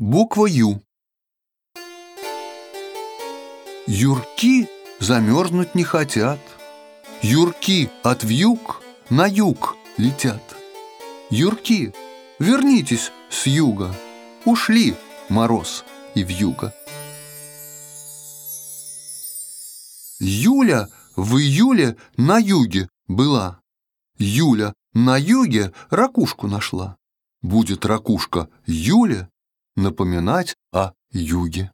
Буква Ю. Юрки замерзнуть не хотят. Юрки от вьюг на юг летят. Юрки, вернитесь с юга. Ушли мороз и вьюга. Юля в июле на юге была. Юля на юге ракушку нашла. Будет ракушка Юле напоминать о юге.